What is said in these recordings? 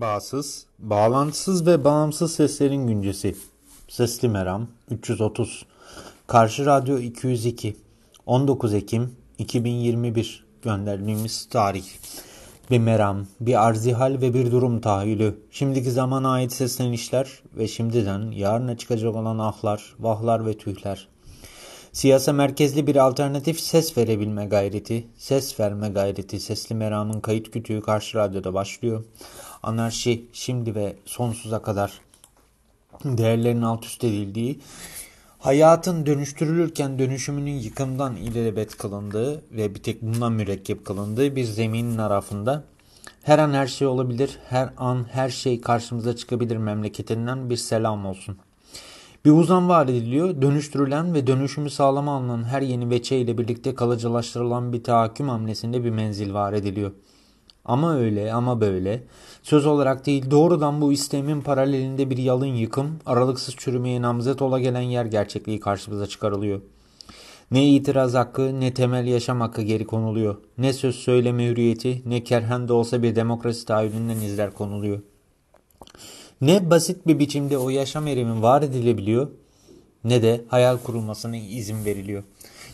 Bağsız, bağlantısız ve bağımsız seslerin güncesi. Sesli Meram 330. Karşı Radyo 202. 19 Ekim 2021 gönderdiğimiz tarih. Bir meram, bir arzihal ve bir durum tahayyülü. Şimdiki zamana ait seslenişler ve şimdiden yarına çıkacak olan ahlar, vahlar ve tühler. Siyasa merkezli bir alternatif ses verebilme gayreti, ses verme gayreti Sesli Meram'ın kayıt kütüğü karşı radyoda başlıyor. Anarşi şimdi ve sonsuza kadar değerlerin alt üst edildiği, hayatın dönüştürülürken dönüşümünün yıkımdan ilelebet kılındığı ve bir tek bundan mürekkep kılındığı bir zeminin arafında her an her şey olabilir, her an her şey karşımıza çıkabilir memleketinden bir selam olsun.'' Bir uzam var ediliyor, dönüştürülen ve dönüşümü sağlama alınan her yeni veçe ile birlikte kalıcılaştırılan bir tahakküm hamlesinde bir menzil var ediliyor. Ama öyle ama böyle, söz olarak değil doğrudan bu istemin paralelinde bir yalın yıkım, aralıksız çürümeye namzet ola gelen yer gerçekliği karşımıza çıkarılıyor. Ne itiraz hakkı ne temel yaşam hakkı geri konuluyor. Ne söz söyleme hürriyeti ne kerhen de olsa bir demokrasi tahayyülünden izler konuluyor. Ne basit bir biçimde o yaşam erimi var edilebiliyor ne de hayal kurulmasına izin veriliyor.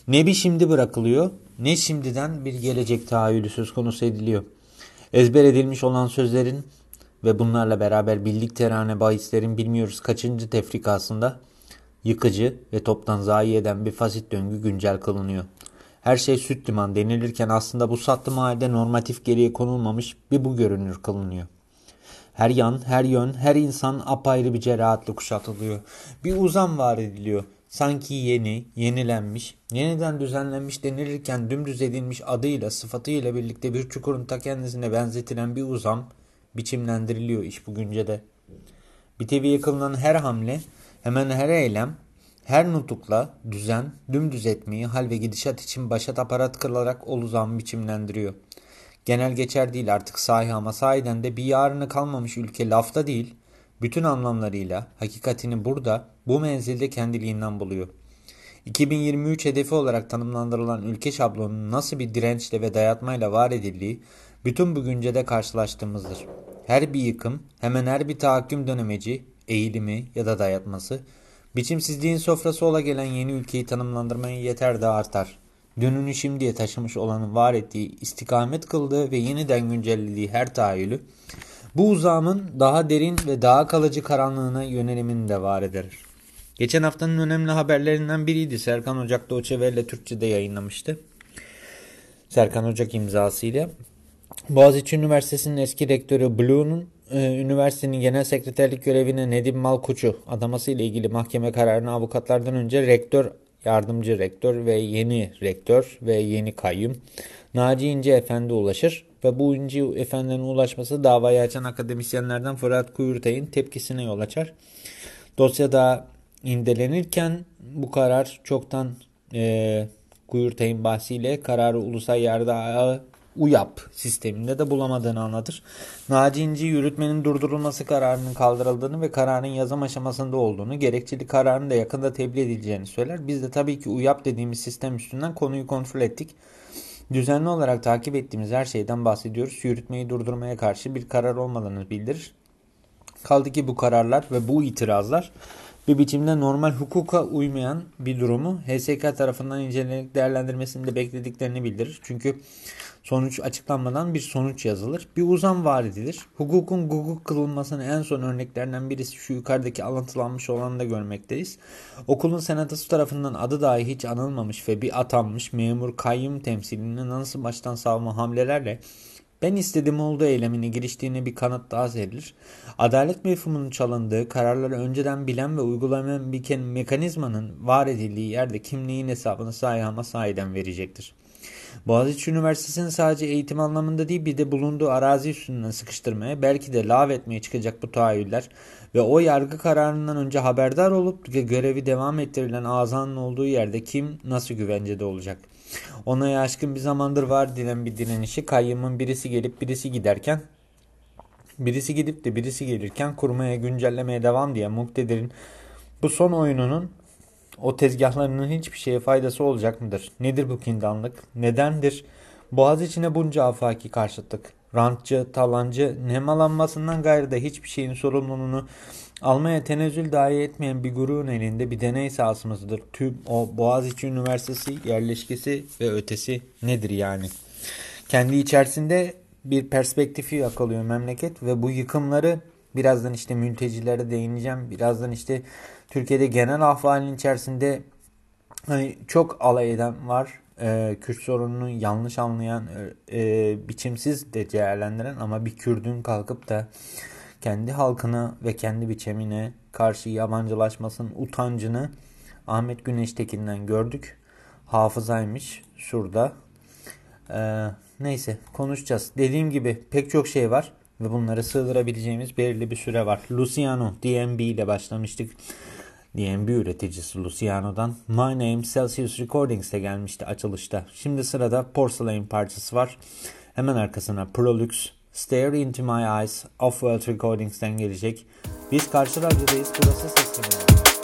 Ne bir şimdi bırakılıyor ne şimdiden bir gelecek tahayyülü söz konusu ediliyor. Ezber edilmiş olan sözlerin ve bunlarla beraber bildik terane bahislerin bilmiyoruz kaçıncı tefrikasında yıkıcı ve toptan zayi eden bir fasit döngü güncel kılınıyor. Her şey süt liman denilirken aslında bu sattım halde normatif geriye konulmamış bir bu görünür kılınıyor. Her yan, her yön, her insan apayrı bir cerahatle kuşatılıyor. Bir uzam var ediliyor. Sanki yeni, yenilenmiş, yeniden düzenlenmiş denilirken dümdüz edilmiş adıyla, sıfatıyla birlikte bir çukurun ta kendisine benzetilen bir uzam biçimlendiriliyor iş bugünce de. Bir teviye kılınan her hamle, hemen her eylem, her nutukla düzen, dümdüz etmeyi hal ve gidişat için başat aparat kılarak o uzam biçimlendiriyor. Genel geçer değil artık sahi ama sahiden de bir yarını kalmamış ülke lafta değil, bütün anlamlarıyla hakikatini burada, bu menzilde kendiliğinden buluyor. 2023 hedefi olarak tanımlandırılan ülke şablonunun nasıl bir dirençle ve dayatmayla var edildiği bütün bu güncede karşılaştığımızdır. Her bir yıkım, hemen her bir tahakküm dönemeci, eğilimi ya da dayatması, biçimsizliğin sofrası ola gelen yeni ülkeyi tanımlandırmaya yeter de artar dönünü şimdiye taşımış olanın var ettiği, istikamet kıldığı ve yeniden güncellediği her tahayyülü, bu uzamın daha derin ve daha kalıcı karanlığına yönelimini de var eder. Geçen haftanın önemli haberlerinden biriydi. Serkan Ocak Doğçe Velle Türkçe'de yayınlamıştı. Serkan Ocak imzasıyla. Boğaziçi Üniversitesi'nin eski rektörü Blue'nun e, üniversitenin genel sekreterlik görevine Nedim Malkuç'u adaması ile ilgili mahkeme kararını avukatlardan önce rektör yardımcı rektör ve yeni rektör ve yeni kayyum Naci İnce Efendi ulaşır ve bu İnce Efendi'nin ulaşması davayı açan akademisyenlerden Fırat Kuyurtay'ın tepkisine yol açar. Dosya da indelenirken bu karar çoktan e, Kuyurtay'ın bahsiyle kararı ulusal yargı UYAP sisteminde de bulamadığını anlatır. Naci İnci yürütmenin durdurulması kararının kaldırıldığını ve kararın yazım aşamasında olduğunu, gerekçeli kararın da yakında tebliğ edileceğini söyler. Biz de tabii ki UYAP dediğimiz sistem üstünden konuyu kontrol ettik. Düzenli olarak takip ettiğimiz her şeyden bahsediyoruz. Yürütmeyi durdurmaya karşı bir karar olmadığını bildirir. Kaldı ki bu kararlar ve bu itirazlar bir biçimde normal hukuka uymayan bir durumu HSK tarafından incelenip değerlendirmesini de beklediklerini bildirir. Çünkü sonuç açıklanmadan bir sonuç yazılır. Bir uzam var edilir. Hukukun hukuk kılınmasının en son örneklerinden birisi şu yukarıdaki alıntılanmış olanı da görmekteyiz. Okulun senatosu tarafından adı dahi hiç anılmamış ve bir atanmış memur kayyum temsilinin nasıl baştan savma hamlelerle ben istedim olduğu eylemine giriştiğine bir kanıt daha verilir. Adalet mefhumunun çalındığı, kararları önceden bilen ve uygulamayan bir mekanizmanın var edildiği yerde kimliğin hesabını sahi ama sahiden verecektir. Boğaziçi Üniversitesi'nin sadece eğitim anlamında değil bir de bulunduğu arazi üstünden sıkıştırmaya belki de lav etmeye çıkacak bu tahayyüller ve o yargı kararından önce haberdar olup görevi devam ettirilen azanın olduğu yerde kim nasıl güvencede olacak? Ona aşkın bir zamandır var dilen bir direnişi kayyımın birisi gelip birisi giderken birisi gidip de birisi gelirken kurmaya güncellemeye devam diye muktedirin bu son oyununun o tezgahlarının hiçbir şeye faydası olacak mıdır? Nedir bu kindanlık? Nedendir Boğaz içine bunca afaki karşıtlık. Rantçı, talancı, nemalanmasından gayrı da hiçbir şeyin sorumluluğunu almaya tenezzül dahi etmeyen bir grubun elinde bir deney sahasımızdır. Tüm o Boğaziçi Üniversitesi yerleşkesi ve ötesi nedir yani? Kendi içerisinde bir perspektifi yakalıyor memleket ve bu yıkımları birazdan işte mültecilere değineceğim. Birazdan işte Türkiye'de genel ahvalin içerisinde hani çok alay eden var. Ee, Kürt sorununu yanlış anlayan, e, biçimsiz de değerlendiren ama bir Kürdün kalkıp da kendi halkına ve kendi biçimine karşı yabancılaşmasının utancını Ahmet Güneştekin'den gördük. Hafızaymış şurada. Ee, neyse konuşacağız. Dediğim gibi pek çok şey var ve bunları sığdırabileceğimiz belirli bir süre var. Luciano DMB ile başlamıştık. DMB üreticisi Luciano'dan My Name Celsius Recordings'e gelmişti açılışta. Şimdi sırada Porcelain parçası var. Hemen arkasına Prolux Stare Into My Eyes Off-World Recordings'ten gelecek. Biz karşı radyodayız. Burası sesleniyor.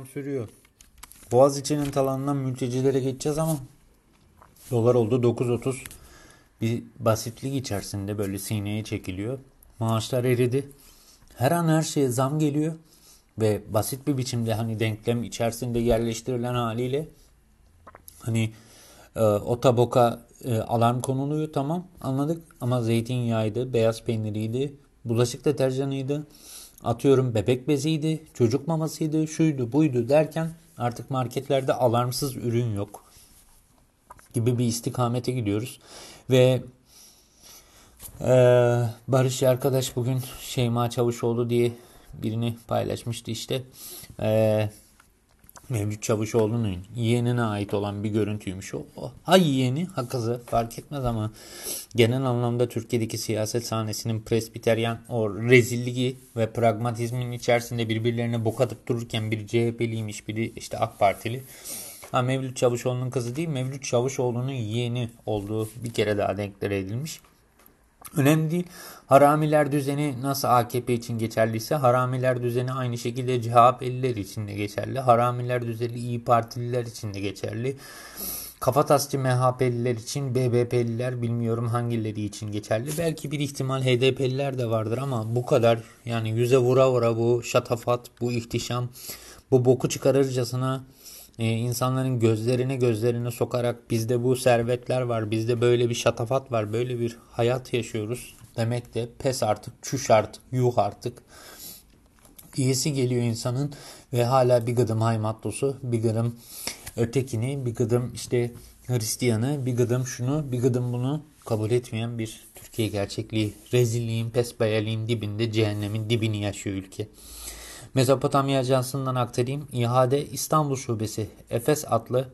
Meram sürüyor. Boğaziçi'nin talanından mültecilere geçeceğiz ama dolar oldu 9.30. Bir basitlik içerisinde böyle sineye çekiliyor. Maaşlar eridi. Her an her şeye zam geliyor ve basit bir biçimde hani denklem içerisinde yerleştirilen haliyle hani e, o taboka e, alarm konuluyor tamam anladık ama zeytinyağıydı, beyaz peyniriydi, bulaşık deterjanıydı, atıyorum bebek beziydi, çocuk mamasıydı, şuydu buydu derken artık marketlerde alarmsız ürün yok gibi bir istikamete gidiyoruz ve e, Barış arkadaş bugün Şeyma Çavuşoğlu diye birini paylaşmıştı işte. Ee, Mevlüt Çavuşoğlu'nun yeğenine ait olan bir görüntüymüş o. Ha yeğeni ha kızı fark etmez ama genel anlamda Türkiye'deki siyaset sahnesinin presbiteryan o rezilliği ve pragmatizmin içerisinde birbirlerine bok atıp dururken biri CHP'liymiş biri işte AK Partili. Ha Mevlüt Çavuşoğlu'nun kızı değil Mevlüt Çavuşoğlu'nun yeğeni olduğu bir kere daha denklere edilmiş. Önemli değil. Haramiler düzeni nasıl AKP için geçerliyse haramiler düzeni aynı şekilde CHP'liler için de geçerli. Haramiler düzeni İyi Partililer için de geçerli. Kafatasçı MHP'liler için BBP'liler bilmiyorum hangileri için geçerli. Belki bir ihtimal HDP'liler de vardır ama bu kadar yani yüze vura vura bu şatafat, bu ihtişam, bu boku çıkarırcasına e, insanların gözlerine gözlerine sokarak bizde bu servetler var, bizde böyle bir şatafat var, böyle bir hayat yaşıyoruz demek de pes artık, çüş artık, yuh artık. Diyesi geliyor insanın ve hala bir gıdım haymatlosu, bir gıdım ötekini, bir gıdım işte Hristiyanı, bir gıdım şunu, bir gıdım bunu. Kabul etmeyen bir Türkiye gerçekliği, rezilliğin, pesbayaliğin dibinde cehennemin dibini yaşıyor ülke. Mezopotamya Ajansı'ndan aktarayım. İhade İstanbul Şubesi Efes adlı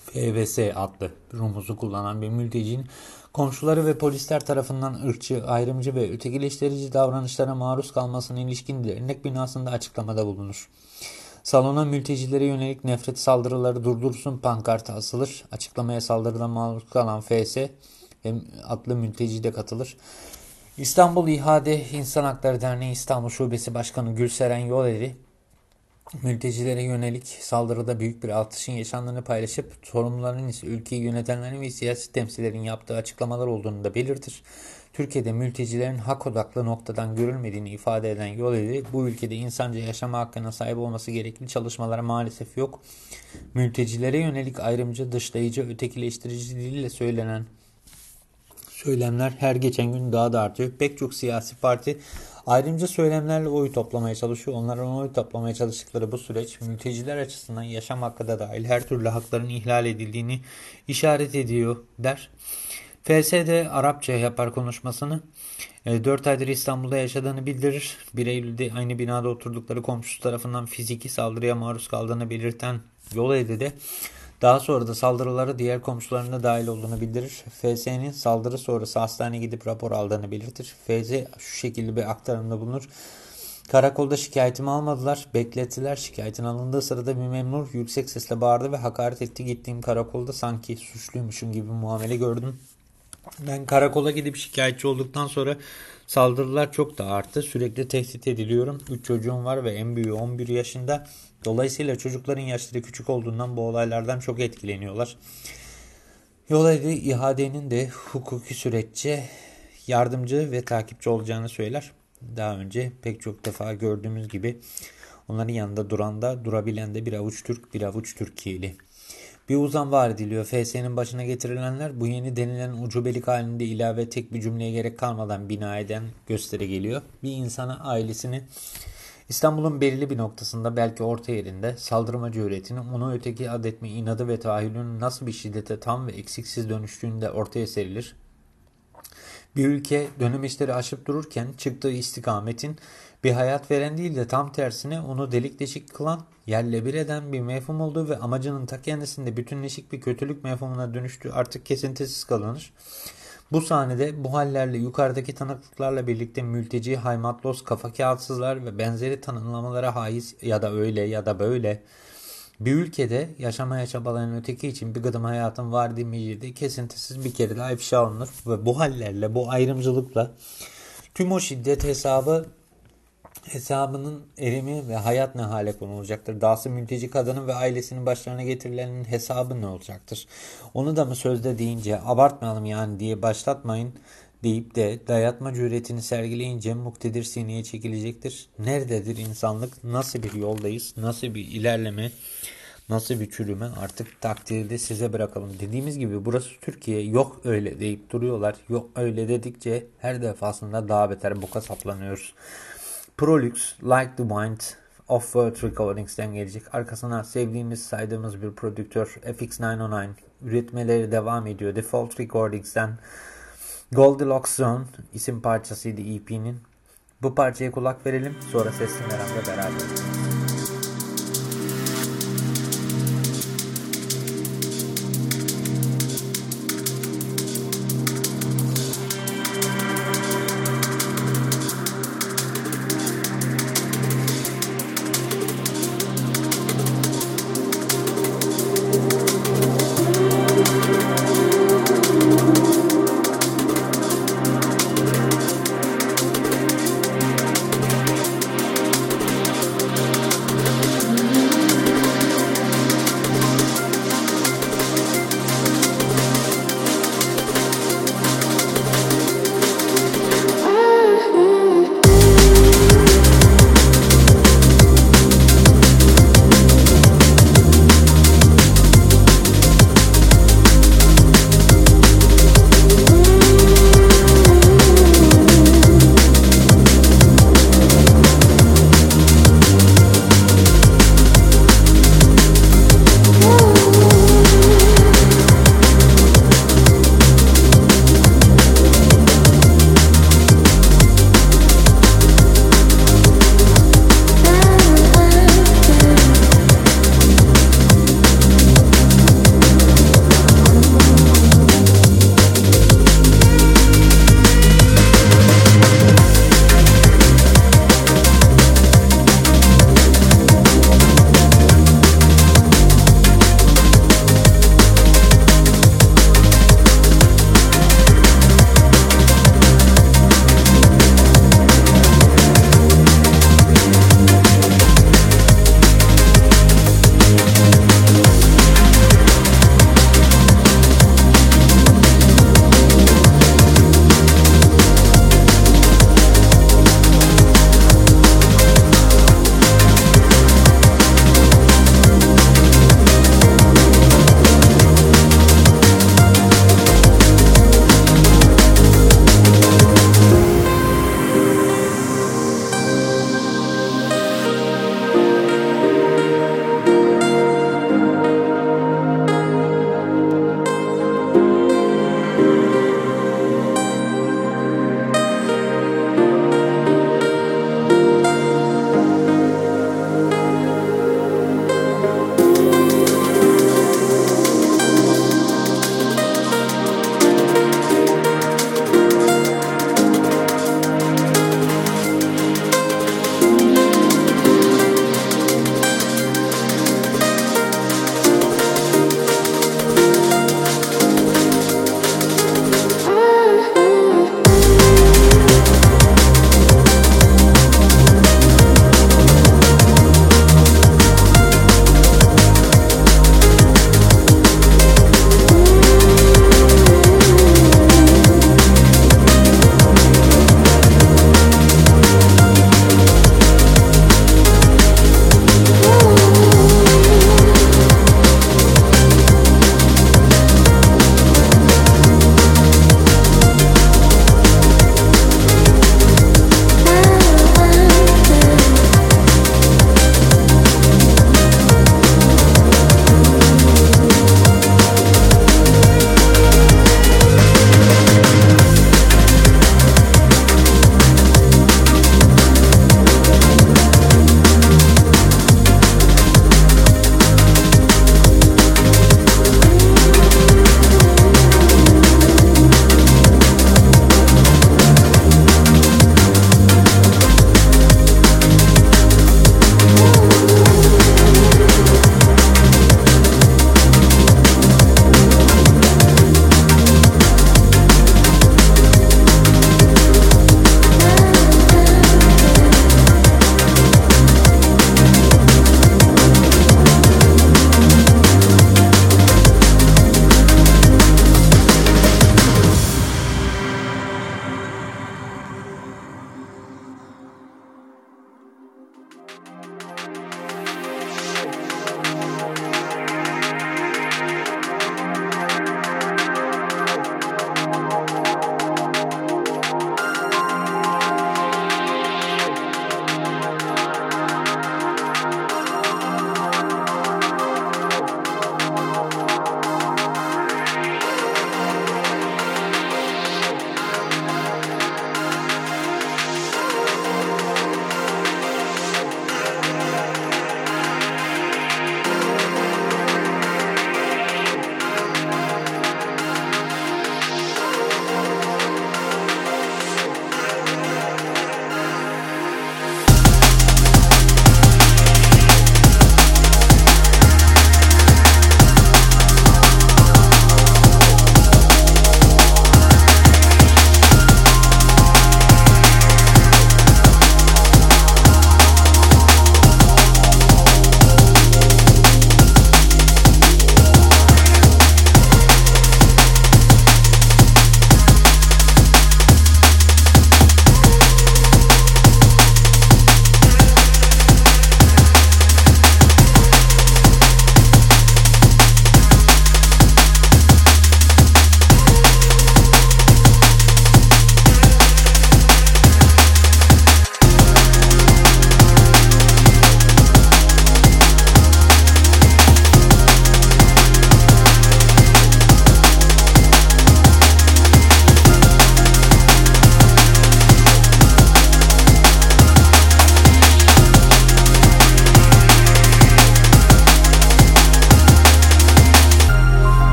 FVS adlı rumuzu kullanan bir mültecinin komşuları ve polisler tarafından ırkçı, ayrımcı ve ötekileştirici davranışlara maruz kalmasına ilişkin dernek binasında açıklamada bulunur. Salona mültecilere yönelik nefret saldırıları durdursun pankartı asılır. Açıklamaya saldırıdan maruz kalan FS adlı mülteci de katılır. İstanbul İhade İnsan Hakları Derneği İstanbul Şubesi Başkanı Gülseren Yoleli mültecilere yönelik saldırıda büyük bir artışın yaşandığını paylaşıp sorumluların ise ülkeyi yönetenlerin ve siyasi temsillerin yaptığı açıklamalar olduğunu da belirtir. Türkiye'de mültecilerin hak odaklı noktadan görülmediğini ifade eden Yoleli bu ülkede insanca yaşama hakkına sahip olması gerekli çalışmalara maalesef yok. Mültecilere yönelik ayrımcı, dışlayıcı, ötekileştirici dille söylenen söylemler her geçen gün daha da artıyor. Pek çok siyasi parti ayrımcı söylemlerle oy toplamaya çalışıyor. Onların oy toplamaya çalıştıkları bu süreç mülteciler açısından yaşam hakkı da dahil her türlü hakların ihlal edildiğini işaret ediyor der. FSD Arapça yapar konuşmasını. 4 e, aydır İstanbul'da yaşadığını bildirir. 1 Eylül'de aynı binada oturdukları komşusu tarafından fiziki saldırıya maruz kaldığını belirten yol de daha sonra da saldırıları diğer komşularına dahil olduğunu bildirir. FS'nin saldırı sonrası hastaneye gidip rapor aldığını belirtir. FZ şu şekilde bir aktarımda bulunur. Karakolda şikayetimi almadılar. Beklettiler. Şikayetin alındığı sırada bir memur yüksek sesle bağırdı ve hakaret etti. Gittiğim karakolda sanki suçluymuşum gibi muamele gördüm. Ben karakola gidip şikayetçi olduktan sonra saldırılar çok da arttı. Sürekli tehdit ediliyorum. 3 çocuğum var ve en büyüğü 11 yaşında. Dolayısıyla çocukların yaşları küçük olduğundan bu olaylardan çok etkileniyorlar. Yol ihadenin de hukuki süreççe yardımcı ve takipçi olacağını söyler. Daha önce pek çok defa gördüğümüz gibi onların yanında duran da durabilen de bir avuç Türk bir avuç Türkiye'li. Bir uzam var ediliyor. FS'nin başına getirilenler bu yeni denilen ucubelik halinde ilave tek bir cümleye gerek kalmadan bina eden göstere geliyor. Bir insana ailesini İstanbul'un belirli bir noktasında belki orta yerinde saldırmacı üretini onu öteki adetme inadı ve tahayyülünün nasıl bir şiddete tam ve eksiksiz dönüştüğünde ortaya serilir. Bir ülke dönem işleri aşıp dururken çıktığı istikametin bir hayat veren değil de tam tersine onu delik deşik kılan, yerle bir eden bir mefhum olduğu ve amacının ta kendisinde bütünleşik bir kötülük mefhumuna dönüştüğü artık kesintisiz kalınır. Bu sahnede bu hallerle yukarıdaki tanıklıklarla birlikte mülteci, haymatlos, kafa kağıtsızlar ve benzeri tanımlamalara haiz ya da öyle ya da böyle bir ülkede yaşamaya çabalayan öteki için bir gıdım hayatın var demeyeceği kesintisiz bir kere daha ifşa alınır ve bu hallerle, bu ayrımcılıkla tüm o şiddet hesabı hesabının erimi ve hayat ne hale konulacaktır? Dahası mülteci kadının ve ailesinin başlarına getirilenin hesabı ne olacaktır? Onu da mı sözde deyince abartmayalım yani diye başlatmayın deyip de dayatma cüretini sergileyince muktedir sineye çekilecektir. Nerededir insanlık? Nasıl bir yoldayız? Nasıl bir ilerleme? Nasıl bir çürüme? Artık takdirde size bırakalım. Dediğimiz gibi burası Türkiye. Yok öyle deyip duruyorlar. Yok öyle dedikçe her defasında daha beter boka saplanıyoruz. Prolux, Like the Wind of World Recordings'ten gelecek. Arkasına sevdiğimiz, saydığımız bir prodüktör FX909 üretmeleri devam ediyor. Default Recordings'ten Goldilocks Zone isim parçasıydı EP'nin. Bu parçaya kulak verelim. Sonra Sesli Meram'da beraber.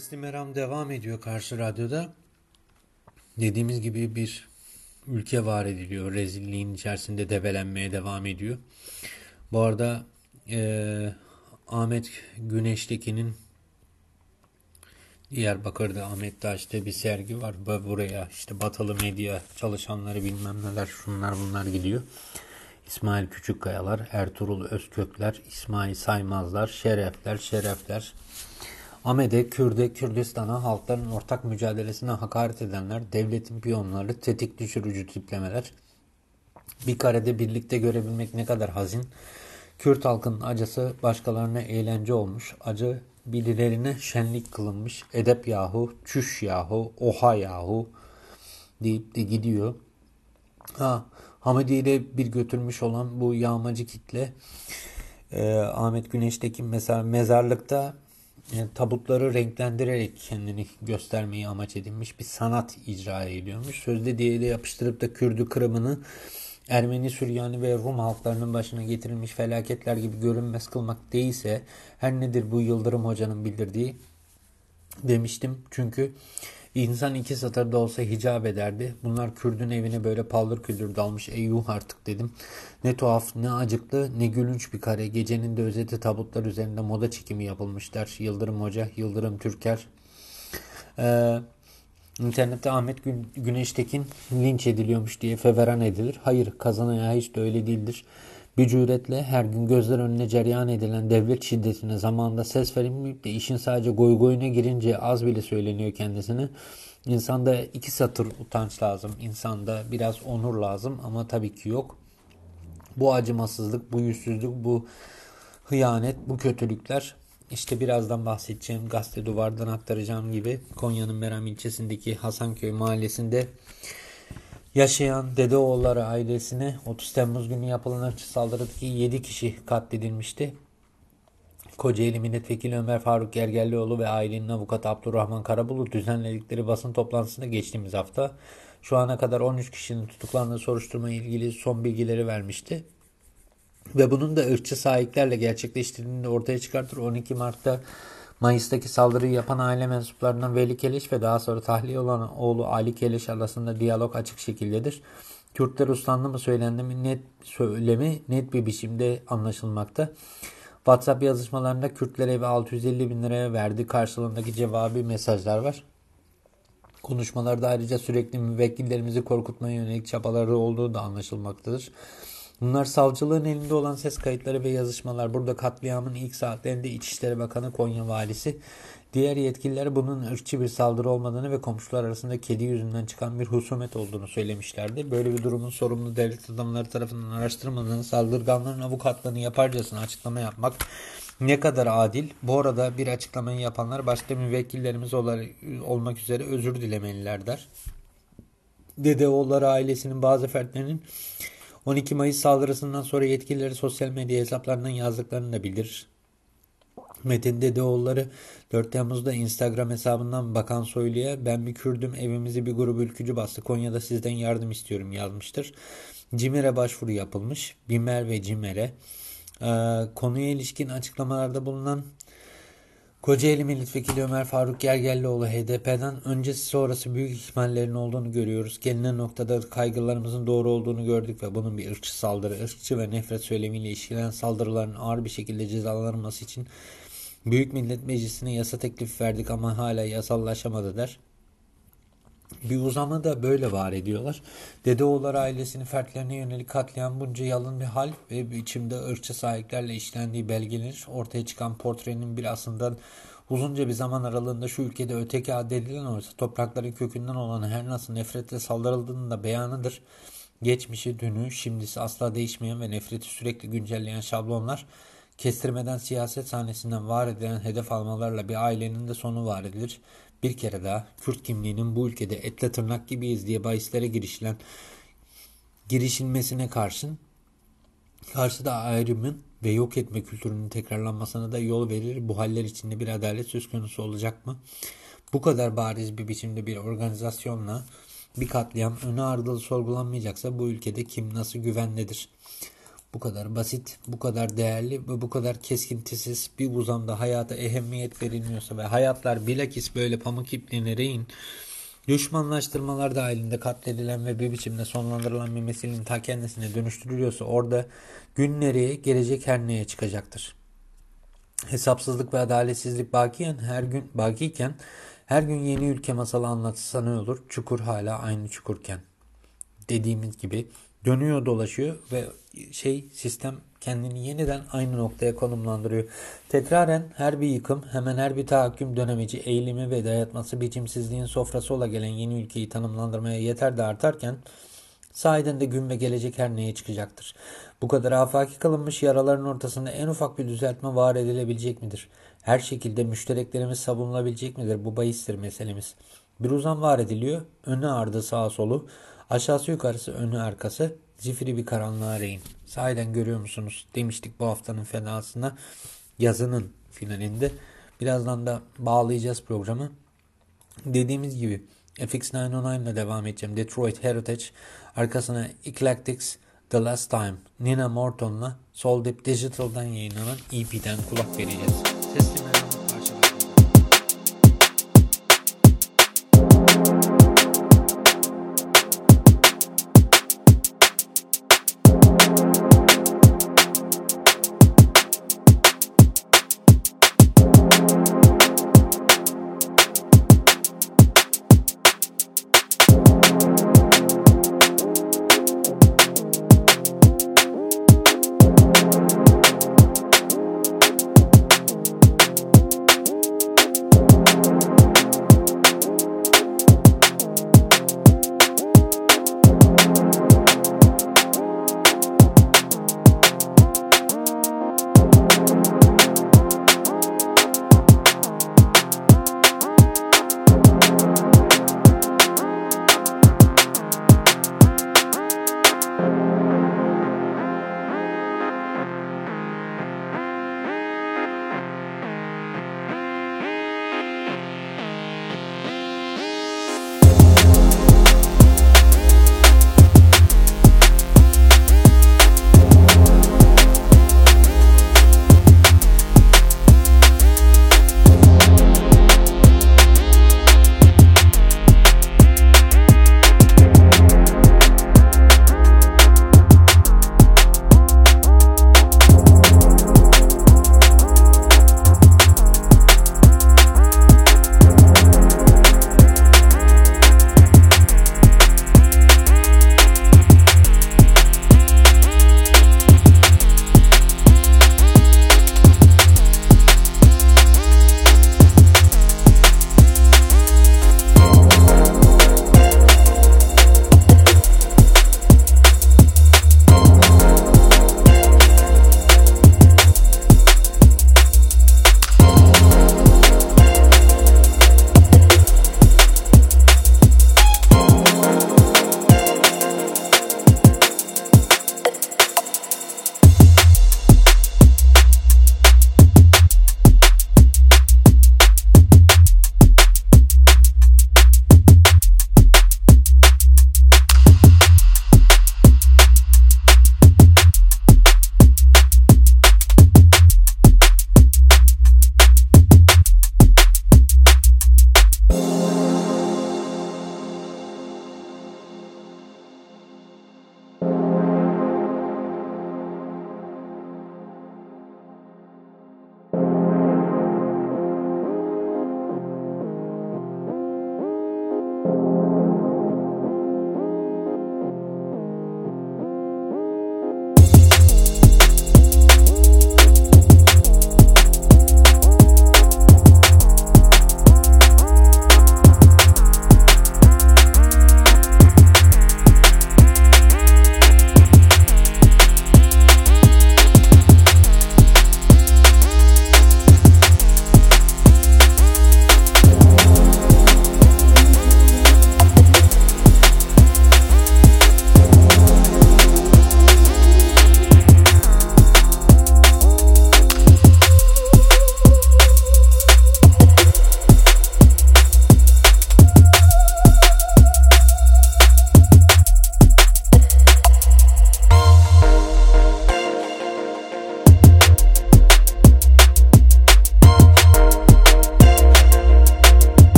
Sesli Meram devam ediyor karşı radyoda. Dediğimiz gibi bir ülke var ediliyor. Rezilliğin içerisinde debelenmeye devam ediyor. Bu arada e, Ahmet Güneştekin'in Diyarbakır'da Ahmet Taş'ta bir sergi var. Buraya işte batılı medya çalışanları bilmem neler şunlar bunlar gidiyor. İsmail Küçükkayalar, Ertuğrul Özkökler, İsmail Saymazlar, Şerefler, Şerefler, Ahmet'e, Kürt'e, Kürdistan'a, halkların ortak mücadelesine hakaret edenler, devletin piyonları, tetik düşürücü tiplemeler. Bir karede birlikte görebilmek ne kadar hazin. Kürt halkının acısı başkalarına eğlence olmuş. Acı birilerine şenlik kılınmış. Edep yahu, çüş yahu, oha yahu deyip de gidiyor. Ha, Hamidi ile bir götürmüş olan bu yağmacı kitle e, Ahmet Güneş'teki mesela mezarlıkta tabutları renklendirerek kendini göstermeyi amaç edinmiş bir sanat icra ediyormuş. Sözde diye yapıştırıp da Kürdü Kırım'ını Ermeni, Süryani ve Rum halklarının başına getirilmiş felaketler gibi görünmez kılmak değilse her nedir bu Yıldırım Hoca'nın bildirdiği demiştim. Çünkü insan iki satırda olsa hicap ederdi. Bunlar Kürdün evine böyle paldır küldür dalmış. Ey yuh artık dedim. Ne tuhaf, ne acıklı, ne gülünç bir kare. Gecenin de özeti tabutlar üzerinde moda çekimi yapılmışlar. Yıldırım Hoca, Yıldırım Türker. Eee İnternette Ahmet Güneştekin linç ediliyormuş diye feveran edilir. Hayır kazanaya hiç de öyle değildir. Bir cüretle her gün gözler önüne ceryan edilen devlet şiddetine zamanında ses verilmeyip de işin sadece goy goyuna girince az bile söyleniyor kendisine. İnsanda iki satır utanç lazım. İnsanda biraz onur lazım ama tabii ki yok. Bu acımasızlık, bu yüzsüzlük, bu hıyanet, bu kötülükler işte birazdan bahsedeceğim gazete duvardan aktaracağım gibi Konya'nın Meram ilçesindeki Hasanköy mahallesinde yaşayan Dedeoğulları ailesine 30 Temmuz günü yapılan saldırıdaki 7 kişi katledilmişti. Kocaeli Milletvekili Ömer Faruk Gergerlioğlu ve ailenin avukatı Abdurrahman Karabulut düzenledikleri basın toplantısında geçtiğimiz hafta şu ana kadar 13 kişinin tutuklandığı soruşturma ilgili son bilgileri vermişti ve bunun da ırkçı sahiplerle gerçekleştirildiğini ortaya çıkartır. 12 Mart'ta Mayıs'taki saldırıyı yapan aile mensuplarından Veli Keleş ve daha sonra tahliye olan oğlu Ali Keleş arasında diyalog açık şekildedir. Kürtler uslandı mı söylendi mi net söylemi net bir biçimde anlaşılmakta. WhatsApp yazışmalarında Kürtlere evi 650 bin liraya verdi karşılığındaki cevabı mesajlar var. Konuşmalarda ayrıca sürekli müvekkillerimizi korkutmaya yönelik çabaları olduğu da anlaşılmaktadır. Bunlar savcılığın elinde olan ses kayıtları ve yazışmalar. Burada katliamın ilk saatlerinde İçişleri Bakanı Konya Valisi diğer yetkililer bunun ırkçı bir saldırı olmadığını ve komşular arasında kedi yüzünden çıkan bir husumet olduğunu söylemişlerdi. Böyle bir durumun sorumlu devlet adamları tarafından araştırmadığını, saldırganların avukatlığını yaparcasına açıklama yapmak ne kadar adil. Bu arada bir açıklamayı yapanlar başta müvekkillerimiz olmak üzere özür dilemeliler der. Dedeoğulları ailesinin bazı fertlerinin 12 Mayıs saldırısından sonra yetkilileri sosyal medya hesaplarından yazdıklarını da bildirir. Metin Dedeoğulları 4 Temmuz'da Instagram hesabından Bakan Soylu'ya ben bir Kürdüm evimizi bir grup ülkücü bastı Konya'da sizden yardım istiyorum yazmıştır. Cimer'e başvuru yapılmış. Bimer ve Cimer'e. Ee, konuya ilişkin açıklamalarda bulunan Kocaeli Milletvekili Ömer Faruk Gergerlioğlu HDP'den öncesi sonrası büyük ihmallerin olduğunu görüyoruz. Gelinen noktada kaygılarımızın doğru olduğunu gördük ve bunun bir ırkçı saldırı, ırkçı ve nefret söylemiyle işlenen saldırıların ağır bir şekilde cezalanması için Büyük Millet Meclisi'ne yasa teklifi verdik ama hala yasallaşamadı der. Bir uzama da böyle var ediyorlar. Dedeoğulları ailesinin fertlerine yönelik katliam bunca yalın bir hal ve biçimde ırkçı sahiplerle işlendiği belgelenir. Ortaya çıkan portrenin bir aslında uzunca bir zaman aralığında şu ülkede öteki addedilen oysa toprakların kökünden olan her nasıl nefretle saldırıldığının da beyanıdır. Geçmişi, dünü, şimdisi asla değişmeyen ve nefreti sürekli güncelleyen şablonlar kestirmeden siyaset sahnesinden var edilen hedef almalarla bir ailenin de sonu var edilir. Bir kere daha Kürt kimliğinin bu ülkede etle tırnak gibiyiz diye bahislere girişilen girişilmesine karşın karşıda ayrımın ve yok etme kültürünün tekrarlanmasına da yol verir. Bu haller içinde bir adalet söz konusu olacak mı? Bu kadar bariz bir biçimde bir organizasyonla bir katliam önü ardılı sorgulanmayacaksa bu ülkede kim nasıl güvendedir? Bu kadar basit, bu kadar değerli ve bu kadar keskintisiz bir uzamda hayata ehemmiyet verilmiyorsa ve hayatlar bilakis böyle pamuk ipliğine reyin düşmanlaştırmalar dahilinde katledilen ve bir biçimde sonlandırılan bir meselenin ta kendisine dönüştürülüyorsa orada gün nereye gelecek her neye çıkacaktır. Hesapsızlık ve adaletsizlik bakiyen her gün bakiyken her gün yeni ülke masalı anlatılsa ne olur? Çukur hala aynı çukurken. Dediğimiz gibi dönüyor dolaşıyor ve şey sistem kendini yeniden aynı noktaya konumlandırıyor. Tekraren her bir yıkım, hemen her bir tahakküm dönemeci eğilimi ve dayatması biçimsizliğin sofrası ola gelen yeni ülkeyi tanımlandırmaya yeter de artarken sahiden de gün ve gelecek her neye çıkacaktır. Bu kadar afaki kılınmış yaraların ortasında en ufak bir düzeltme var edilebilecek midir? Her şekilde müştereklerimiz savunulabilecek midir? Bu bahistir meselemiz. Bir uzam var ediliyor. Önü ardı sağa solu. Aşağısı yukarısı önü arkası. Zifiri bir karanlığa reyin. Sahiden görüyor musunuz? Demiştik bu haftanın fenasına. Yazının finalinde. Birazdan da bağlayacağız programı. Dediğimiz gibi FX909 ile devam edeceğim. Detroit Heritage. Arkasına Eclectics, The Last Time, Nina Morton'la Soul Deep Digital'dan yayınlanan EP'den kulak vereceğiz. Sesli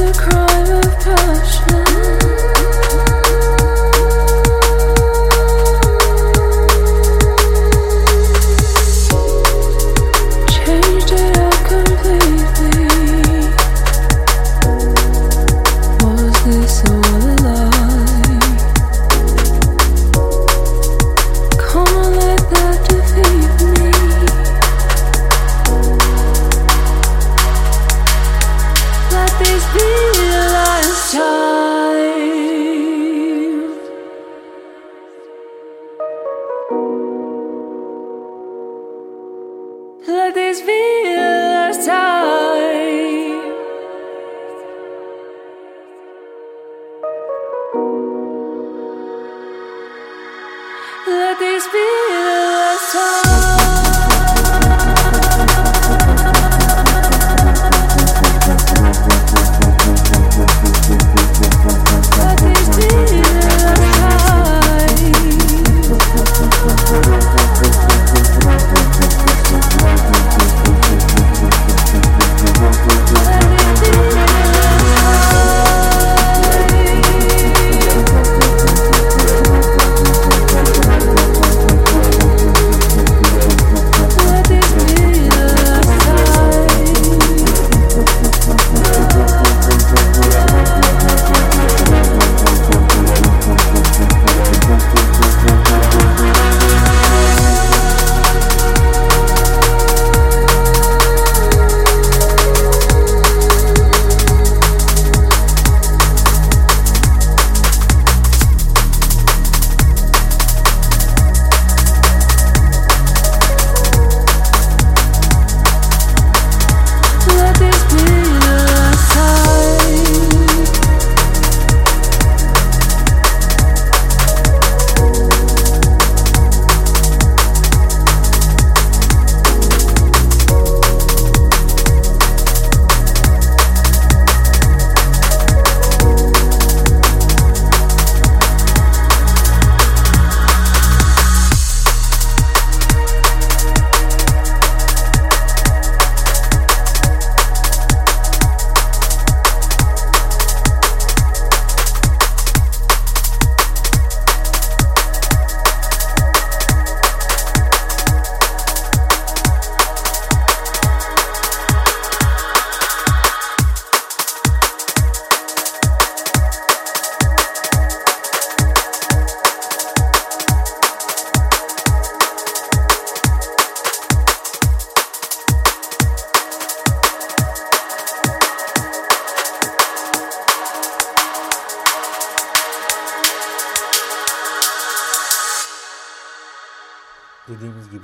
across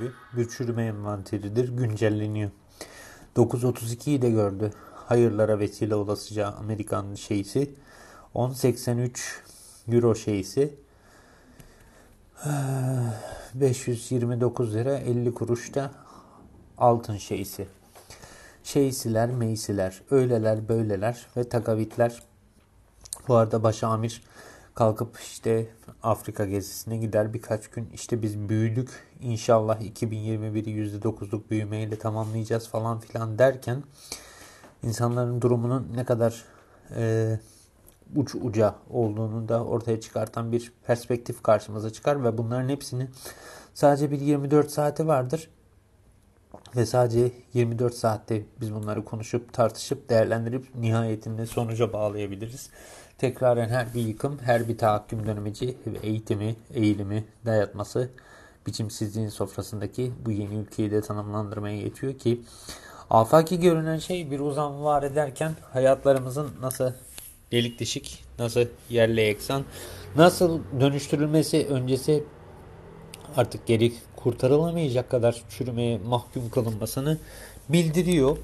gibi bir çürüme envanteridir, güncelleniyor. 932'yi de gördü. Hayırlara vesile olasıca Amerikan şeysi. 1083 Euro şeysi. Ee, 529 lira 50 kuruş da altın şeysi. Şeysiler, meysiler, öyleler, böyleler ve takavitler. Bu arada baş amir kalkıp işte Afrika gezisine gider birkaç gün işte biz büyüdük inşallah 2021'i %9'luk büyümeyle tamamlayacağız falan filan derken insanların durumunun ne kadar e, uç uca olduğunu da ortaya çıkartan bir perspektif karşımıza çıkar ve bunların hepsini sadece bir 24 saati vardır ve sadece 24 saatte biz bunları konuşup tartışıp değerlendirip nihayetinde sonuca bağlayabiliriz. Tekraren her bir yıkım, her bir tahakküm dönemeci ve eğitimi, eğilimi, dayatması biçimsizliğin sofrasındaki bu yeni ülkeyi de tanımlandırmaya yetiyor ki afaki görünen şey bir uzam var ederken hayatlarımızın nasıl delik deşik, nasıl yerle eksan, nasıl dönüştürülmesi öncesi artık geri kurtarılamayacak kadar çürümeye mahkum kılınmasını bildiriyor.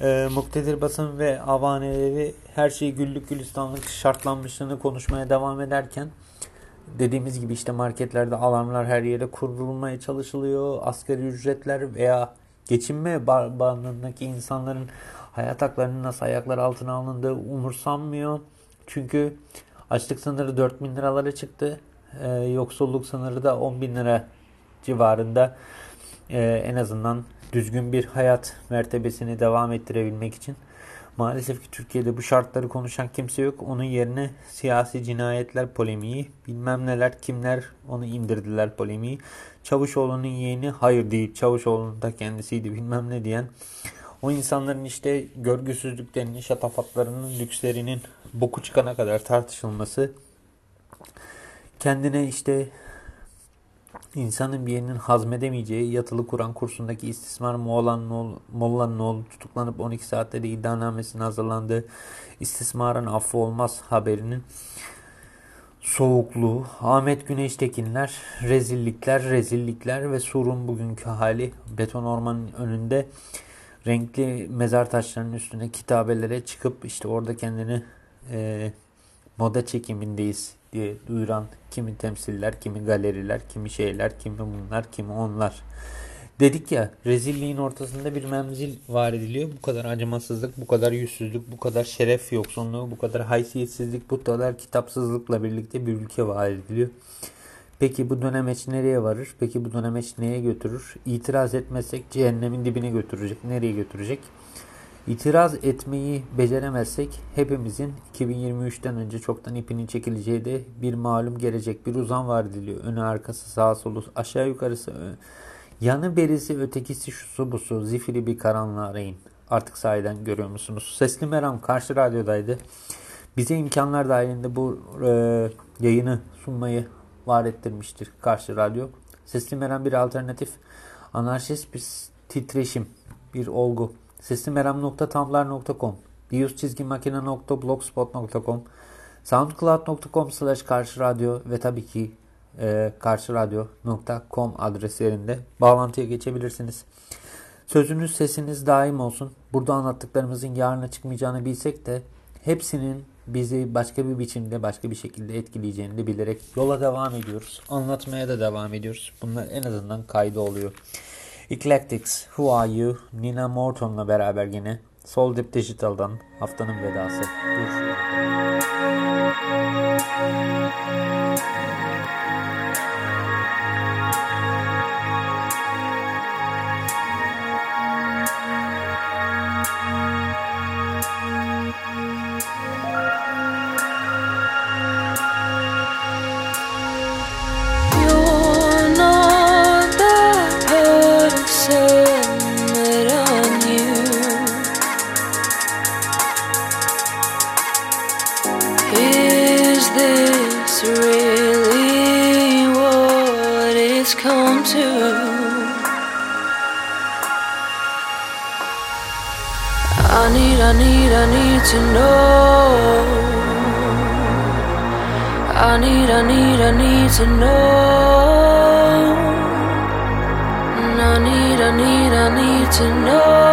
E, muktedir basın ve avaneleri her şeyi güllük gülistanlık şartlanmışlığını konuşmaya devam ederken dediğimiz gibi işte marketlerde alarmlar her yere kurulmaya çalışılıyor. Asgari ücretler veya geçinme bandındaki insanların hayat haklarının nasıl ayaklar altına alındığı umursanmıyor. Çünkü açlık sınırı 4 bin liralara çıktı. Ee, yoksulluk sınırı da 10 bin lira civarında. Ee, en azından düzgün bir hayat mertebesini devam ettirebilmek için. Maalesef ki Türkiye'de bu şartları konuşan kimse yok. Onun yerine siyasi cinayetler polemiği, bilmem neler kimler onu indirdiler polemiği. Çavuşoğlu'nun yeğeni hayır değil, Çavuşoğlu'nun da kendisiydi bilmem ne diyen. O insanların işte görgüsüzlüklerinin, şatafatlarının, lükslerinin boku çıkana kadar tartışılması kendine işte insanın bir yerinin hazmedemeyeceği yatılı Kur'an kursundaki istismar Molla'nın oğlu tutuklanıp 12 saatte de iddianamesinin hazırlandığı istismarın affı olmaz haberinin soğukluğu, Ahmet Güneştekinler, rezillikler, rezillikler ve Sur'un bugünkü hali. Beton ormanın önünde renkli mezar taşlarının üstüne kitabelere çıkıp işte orada kendini e, moda çekimindeyiz diye duyuran kimi temsiller, kimi galeriler, kimi şeyler, kimi bunlar, kimi onlar. Dedik ya rezilliğin ortasında bir menzil var ediliyor. Bu kadar acımasızlık, bu kadar yüzsüzlük, bu kadar şeref yoksunluğu, bu kadar haysiyetsizlik, bu kadar kitapsızlıkla birlikte bir ülke var ediliyor. Peki bu dönemeç nereye varır? Peki bu dönemeç neye götürür? İtiraz etmezsek cehennemin dibine götürecek. Nereye götürecek? İtiraz etmeyi beceremezsek hepimizin 2023'ten önce çoktan ipinin çekileceği de bir malum gelecek bir uzam var diliyor. Önü arkası sağa solu aşağı yukarısı yanı berisi ötekisi şusu busu zifiri bir karanlığa arayın. Artık sahiden görüyor musunuz? Sesli Meram karşı radyodaydı. Bize imkanlar dahilinde bu e, yayını sunmayı var ettirmiştir karşı radyo. Sesli Meram bir alternatif anarşist bir titreşim bir olgu seslimeram.tumblr.com Diyus çizgi makine.blogspot.com soundcloud.com slash karşı radyo ve tabii ki e, karşıradyo.com adreslerinde bağlantıya geçebilirsiniz. Sözünüz sesiniz daim olsun. Burada anlattıklarımızın yarına çıkmayacağını bilsek de hepsinin bizi başka bir biçimde, başka bir şekilde etkileyeceğini de bilerek yola devam ediyoruz. Anlatmaya da devam ediyoruz. Bunlar en azından kaydı oluyor. Eclectics, Who Are You, Nina Morton'la beraber yine Soul Dip Digital'dan haftanın vedası. Görüşürüz. To know. I need, I need, I need to know.